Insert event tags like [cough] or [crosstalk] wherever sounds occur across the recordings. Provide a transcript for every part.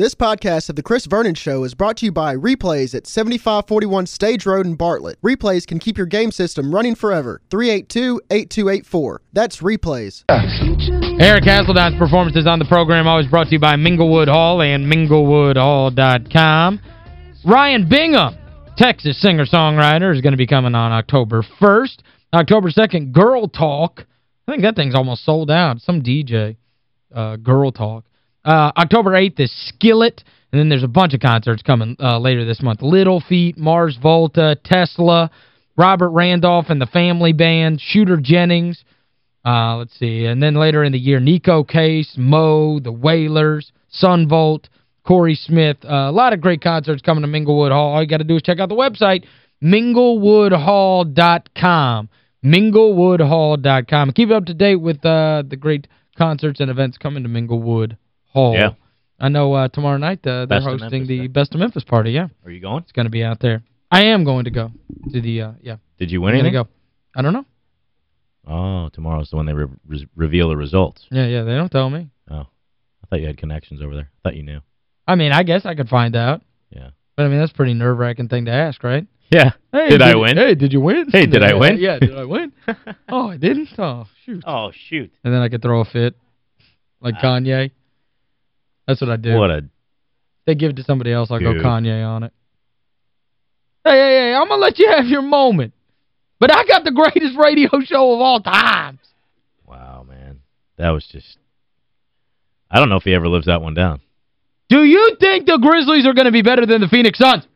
This podcast of The Chris Vernon Show is brought to you by Replays at 7541 Stage Road in Bartlett. Replays can keep your game system running forever. 382-8284. That's Replays. Eric Hasseltine's performances on the program always brought to you by Minglewood Hall and minglewoodhall.com. Ryan Bingham, Texas singer-songwriter, is going to be coming on October 1st. October 2nd, Girl Talk. I think that thing's almost sold out. Some DJ, uh, Girl Talk. Uh, October 8th is Skillet, and then there's a bunch of concerts coming uh, later this month. Little Feat, Mars Volta, Tesla, Robert Randolph and the Family Band, Shooter Jennings. Uh, let's see. And then later in the year, Neko Case, Mo, The Wailers, Son Volt, Corey Smith. Uh, a lot of great concerts coming to Minglewood Hall. All you got to do is check out the website, minglewoodhall.com. minglewoodhall.com. Keep up to date with uh, the great concerts and events coming to Minglewood Hall. Yeah. I know uh, tomorrow night uh, they're Best hosting the Day. Best of Memphis party, yeah. Are you going? It's going to be out there. I am going to go to the, uh, yeah. Did you win I'm anything? go. I don't know. Oh, tomorrow's the one they re re reveal the results. Yeah, yeah, they don't tell me. Oh. I thought you had connections over there. I thought you knew. I mean, I guess I could find out. Yeah. But, I mean, that's a pretty nerve-wracking thing to ask, right? Yeah. Hey, did I win? Hey, did you win? Hey, did I win? yeah, did I win? [laughs] oh, I didn't? Oh, shoot. Oh, shoot. And then I could throw a fit like Ah. Kanye. That's what I do. What a... They give it to somebody else, I'll go Kanye on it. Hey, hey, hey, I'm going to let you have your moment. But I got the greatest radio show of all times. Wow, man. That was just... I don't know if he ever lives that one down. Do you think the Grizzlies are going to be better than the Phoenix Suns?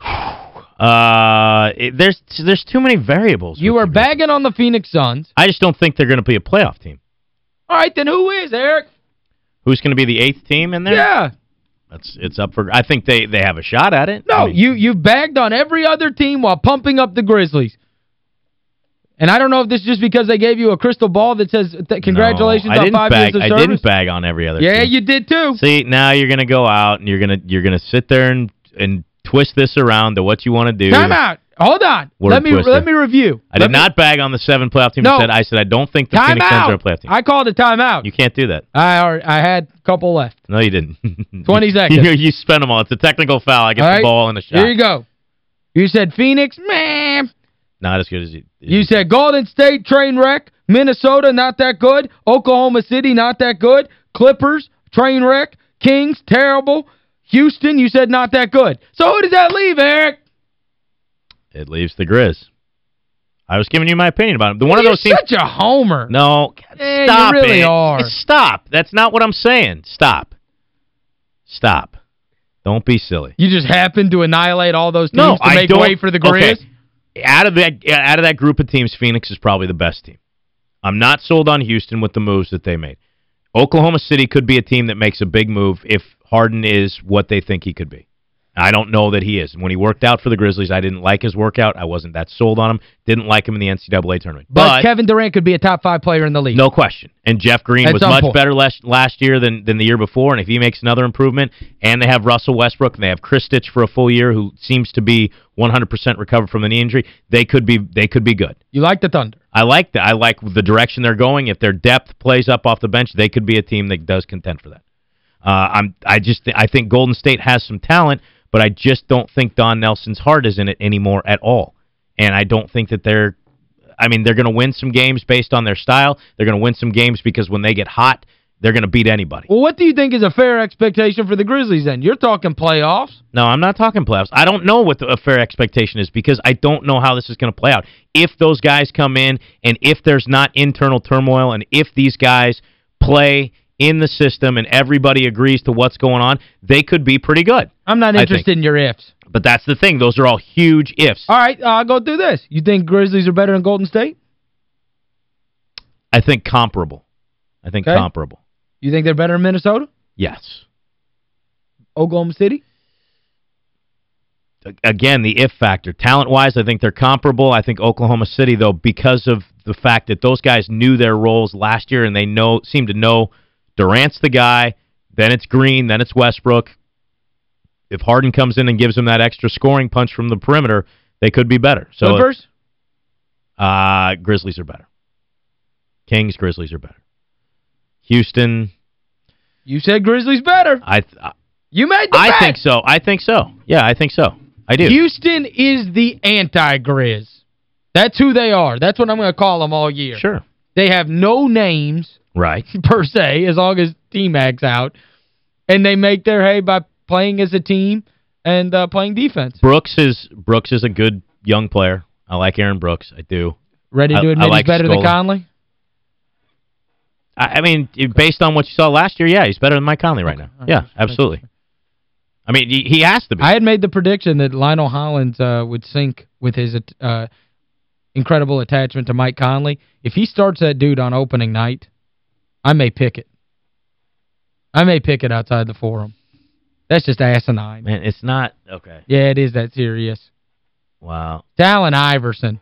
[sighs] Uh, it, there's there's too many variables. You are bagging on the Phoenix Suns. I just don't think they're going to be a playoff team. All right, then who is, Eric? Who's going to be the eighth team in there? Yeah. That's it's up for I think they they have a shot at it. No, I mean, you you bagged on every other team while pumping up the Grizzlies. And I don't know if this is just because they gave you a crystal ball that says th congratulations no, I on five bag, years of I service. didn't bag on every other Yeah, team. you did too. See, now you're going to go out and you're going to you're going to sit there and and twist this around to what you want to do. Time out. Hold on. Let me twister. let me review. I Let did me- not bag on the seven playoff team. No. I said I said I don't think the Time Phoenix Suns are a playoff team. I called a timeout. You can't do that. I already, I had a couple left. No, you didn't. [laughs] 20 seconds. You, [laughs] you spent them all. It's a technical foul. I get All the right? ball and a shot. Here you go. You said Phoenix, man. Not as good as you. You said Golden State, train wreck. Minnesota, not that good. Oklahoma City, not that good. Clippers, train wreck. Kings, terrible. Houston, you said not that good. So who does that leave, Eric? It leaves the Grizz. I was giving you my opinion about them. The one of those teams. such a homer. No, you stop really it. are. Stop. That's not what I'm saying. Stop. Stop. Don't be silly. You just happened to annihilate all those teams No, to I make way for the Grizz? Okay. Out of that out of that group of teams, Phoenix is probably the best team. I'm not sold on Houston with the moves that they made. Oklahoma City could be a team that makes a big move if Harden is what they think he could be. I don't know that he is. When he worked out for the Grizzlies, I didn't like his workout. I wasn't that sold on him. Didn't like him in the NCAA tournament. But, But, Kevin Durant could be a top five player in the league. no question. And Jeff Green At was much point. better last last year than than the year before. And if he makes another improvement, and they have Russell Westbrook, and they have Krstic for a full year, who seems to be 100% recovered from the knee injury, they could be they could be good. You like the Thunder. I like that. I like the direction they're going. If their depth plays up off the bench, they could be a team that does contend for that. Uh, I'm I just I think Golden State has some talent, but I just don't think Don Nelson's heart is in it anymore at all. And I don't think that they're I mean, they're going to win some games based on their style. They're going to win some games because when they get hot, they're going to beat anybody. Well, what do you think is a fair expectation for the Grizzlies then? You're talking playoffs. No, I'm not talking playoffs. I don't know what the, a fair expectation is because I don't know how this is going to play out. If those guys come in and if there's not internal turmoil and if these guys play in the system and everybody agrees to what's going on, they could be pretty good. I'm not interested in your ifs. But that's the thing. Those are all huge ifs. All right, uh, I'll go through this. You think Grizzlies are better than Golden State? I think comparable. I think Okay. comparable. You think they're better than Minnesota? Yes. Oklahoma City? again, the if factor. Talent-wise, I think they're comparable. I think Oklahoma City, though, because of the fact that those guys knew their roles last year and they know seem to know Durant's the guy, then it's Green, then it's Westbrook. If Harden comes in and gives them that extra scoring punch from the perimeter, they could be better. So Clippers? uh, Grizzlies are better. Kings, Grizzlies are better. Houston, You said Grizzlies better. I you made the I bet. think so. I think so. Yeah, I think so. I do. Houston is the anti-Grizz. That's who they are. That's what I'm going to call them all year. Sure. They have no names, Right. [laughs] per se, as long as T-Mac's out. And they make their hay by playing as a team and uh, playing defense. Brooks is Brooks is a good young player. I like Aaron Brooks. I do. Ready to I admit like he's better Scola. than Conley? I, I mean, based on what you saw last year, yeah, he's better than Mike Conley right now. Okay. Yeah, absolutely. I mean, he, he has to be. I had made the prediction that Lionel Hollins uh, would sync with his uh, incredible attachment to Mike Conley. If he starts that dude on opening night, I may pick it. I may pick it outside the forum. That's just asinine. Man, it's not okay. Yeah, it is that serious. Wow. It's Allen Iverson.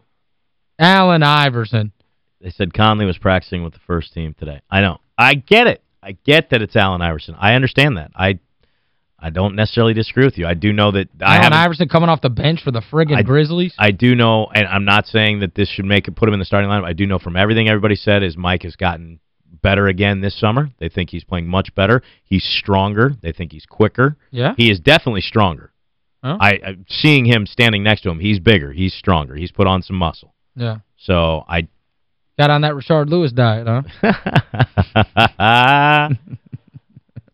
Allen Iverson. They said Conley was practicing with the first team today. I know. I get it. I get that it's Allen Iverson. I understand that. I I don't necessarily disagree with you. I do know that I Allen haven't Iverson coming off the bench for the friggin' I- Grizzlies. I do know, and I'm not saying that this should make it put him in the starting lineup. I do know from everything everybody said is Mike has gotten better again this summer. They think he's playing much better. He's stronger. They think he's quicker. yeah? He is definitely stronger. Huh? I, I seeing him standing next to him, he's bigger. He's stronger. He's put on some muscle. Yeah. So I Got on that Rashard Lewis diet, huh? [laughs]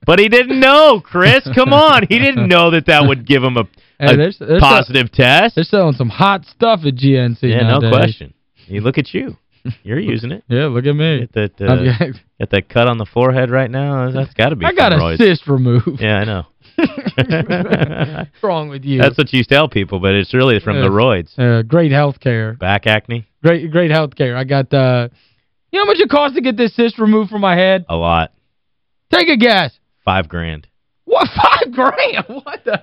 But he didn't know, Chris. Come on. He didn't know that that would give him a, Hey, a there's- there's positive test. They're selling some hot stuff at GNC Yeah, no question. You look at you. [laughs] You're using it. Yeah, look at me. Get that, uh, got- [laughs] that cut on the forehead right now. That's got to be I got a cyst removed. Yeah, I know. What's wrong with you? That's what you tell people, but it's really from the roids. uh, great health care. Back acne, Great great health care. I got uh You know how much it costs to get this cyst removed from my head? a lot. Take a guess. Five grand. What, [laughs] five grand? What the?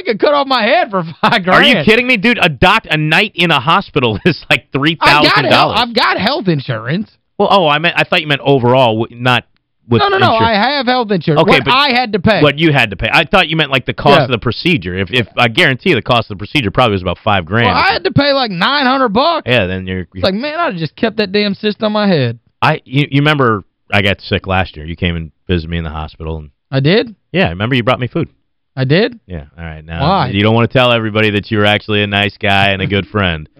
They could cut off my head for [laughs] five grand. Are you kidding me, dude? A doc, a night in a hospital [laughs] is like three I've got, thousand health, dollars. I've got health insurance. Well, oh, I meant I thought you meant overall, not with No, no, no. I have health insurance. Okay, what but I had to pay. What you had to pay. I thought you meant like the cost Yeah. of the procedure. If if I guarantee the cost of the procedure probably was about five grand. Well, I had to pay like 900 bucks. yeah, then you're. It's like, man, I'd just kept that damn cyst on my head. I you, you remember I got sick last year. You came and visited me in the hospital, and I did? yeah, I remember you brought me food. I did? Yeah, all right. Now Why? you don't want to tell everybody that you were actually a nice guy and a good friend. [laughs]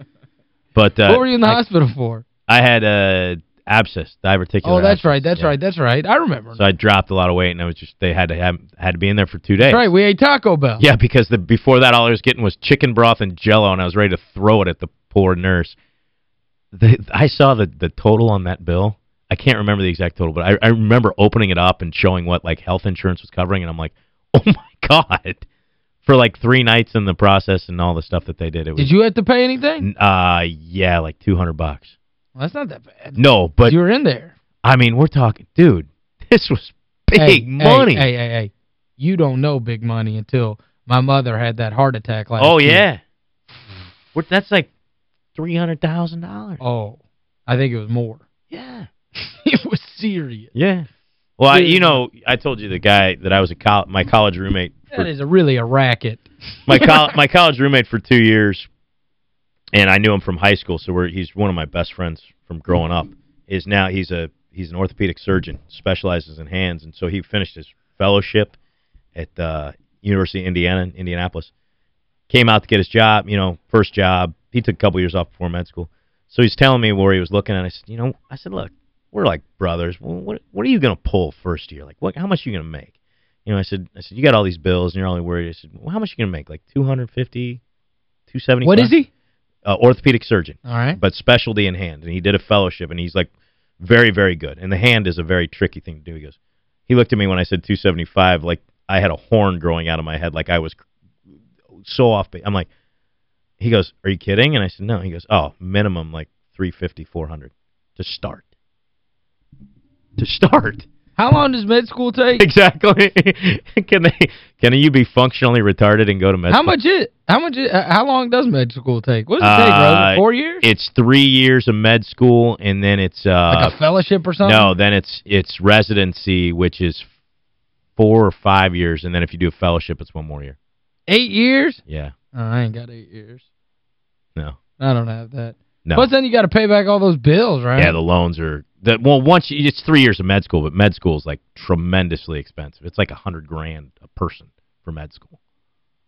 But uh, what were you in the I, hospital for? I had a abscess, diverticular Oh, that's abscess, right. That's yeah. right. That's right. I remember. So I dropped a lot of weight, and I was just they had to have had to be in there for two days. that's right. We ate Taco Bell. Yeah, because the before that all I was getting was chicken broth and jello and I was ready to throw it at the poor nurse. The, I saw the the total on that bill. I can't remember the exact total, but I, I remember opening it up and showing what like health insurance was covering and I'm like, [laughs] "Oh my god." For like three nights in the process and all the stuff that they did. It was Did you have to pay anything? uh yeah, like 200 bucks. Well, that's not that bad. No, but you were in there. I mean, we're talking, dude, [laughs] this was big hey, money. Hey, hey, hey, hey. You don't know big money until my mother had that heart attack last oh year. yeah. What that's like $300,000. Oh, I think it was more. Yeah. [laughs] it was serious. Yeah. Well, I, you know, I told you the guy that I was a col my college roommate That for is a, really a racket. my col [laughs] my college roommate for 2 years and I knew him from high school, so we're he's one of my best friends from growing up. Is now he's a he's an orthopedic surgeon, specializes in hands, and so he finished his fellowship at uh University of Indiana in Indianapolis. Came out to get his job, you know, first job. He took a couple years off before med school. So he's telling me where he was looking, and I said, you know, I said, look, we're like brothers. Well, what what are you going to pull first year? Like, what? How much are you going to make? You know, I said, I said, you got all these bills, and you're only worried. I said, well, how much are you going to make? Like 250, 275? What is he? Uh, orthopedic surgeon, All right. but specialty in hand. And he did a fellowship, and he's like very, very good. And the hand is a very tricky thing to do. He goes, he looked at me when I said 275, like I had a horn growing out of my head, like I was so off base. I'm like, he goes, are you kidding? And I said, no. He goes, oh, minimum like 350, 400 to start. To start. How long does med school take? Exactly. [laughs] can they can you be functionally retarded and go to med How school? much is how much is, uh, how long does med school take? What does it take, Uh, Rosa? 4 years? It's 3 years of med school and then it's uh like a fellowship or something? No, then it's it's residency which is 4 or 5 years and then if you do a fellowship it's one more year. 8 years? Yeah. Oh, I ain't got 8 years. No. I don't have that. No. Plus then you got to pay back all those bills, right? Yeah, the loans are That well, once you, it's three years of med school, but med school is like tremendously expensive. It's like a hundred grand a person for med school.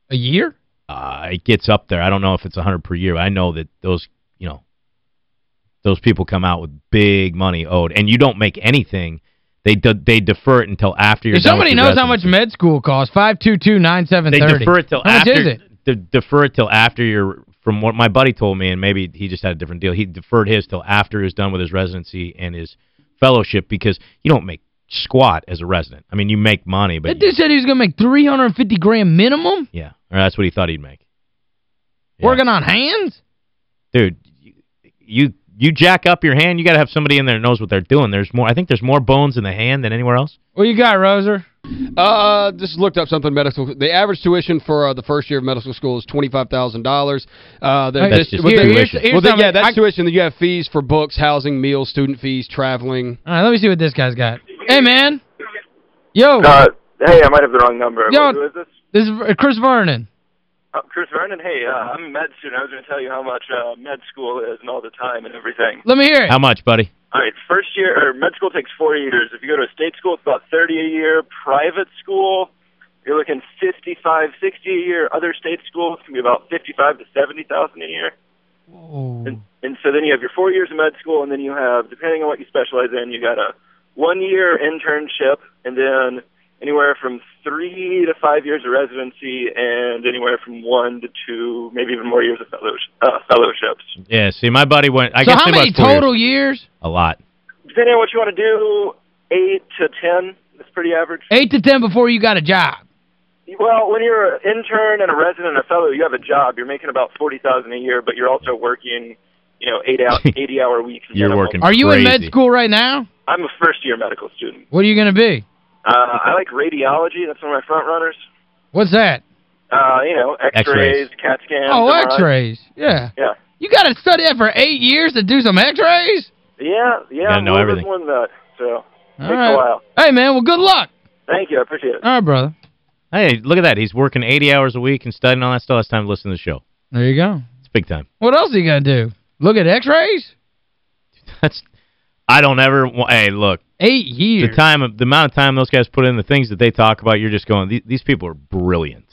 A year? Uh, it gets up there. I don't know if it's a hundred per year. I know that those, you know, those people come out with big money owed, and you don't make anything. They de they defer it until after you're If somebody your knows how much med school costs, 522-9730. They defer it till How much after is it? de- defer it till after you're from what my buddy told me and maybe he just had a different deal. He deferred his till after he was done with his residency and his fellowship because you don't make squat as a resident. I mean, you make money, but That dude said he was going to make 350 grand minimum yeah, or that's what he thought he'd make. Yeah. working on hands? Dude, you, you you jack up your hand, you got to have somebody in there that knows what they're doing. There's more I think there's more bones in the hand than anywhere else. What you got, Roser? Uh, just looked up something medical. The average tuition for uh, the first year of medical school is $25,000. Uh, That's this- just well, Here- the- here's- here's well, the- something- yeah, that's I- tuition. Then you have fees for books, housing, meals, student fees, traveling. All right, let me see what this guy's got. Hey, man. Yo, Uh, hey, I might have the wrong number. Yo. Who is this? this is Chris Vernon. Uh, Chris Vernon. Hey, uh, I'm a med student. I was going to tell you how much uh, med school is and all the time and everything. Let me hear it. How much, buddy? All right, first year or med school takes four years. If you go to a state school, it's about 30 a year. Private school, you're looking 55, 60 a year. Other state schools can be about 55 to 70,000 a year. Whoa. And, and so then you have your four years of med school, and then you have, depending on what you specialize in, you got a one year internship, and then anywhere from three to five years of residency, and anywhere from one to two, maybe even more years of fellowsh- uh, fellowships. Yeah, see my buddy went I so guess how many was four years. total years? A lot. Depending on what you want to do, eight to ten. That's pretty average. Eight to ten before you got a job. Well, when you're an intern and a resident and a fellow, you have a job. You're making about forty thousand a year, but you're also working, you know, eight out [laughs] eighty hour weeks. You're minimum. working Are you in med school right now? I'm a first year medical student. What are you going to be? Uh, I like radiology. That's one of my front runners. What's that? Uh, you know, X-rays. X-rays, CAT scans. Oh, x-rays. Yeah. Yeah, You got to study that for eight years to do some x-rays? yeah, yeah. gotta know everything. Bit more than that. So All takes right. a while. Hey, man, well, good luck. Thank you. I appreciate it. All right, brother. Hey, look at that. He's working 80 hours a week and studying all that stuff. It's time to listen to the show. There you go. It's big time. What else are you going to do? Look at x-rays? [laughs] That's I don't ever hey, look. Eight years. The time the amount of time those guys put in the things that they talk about, you're just going these, these people are brilliant.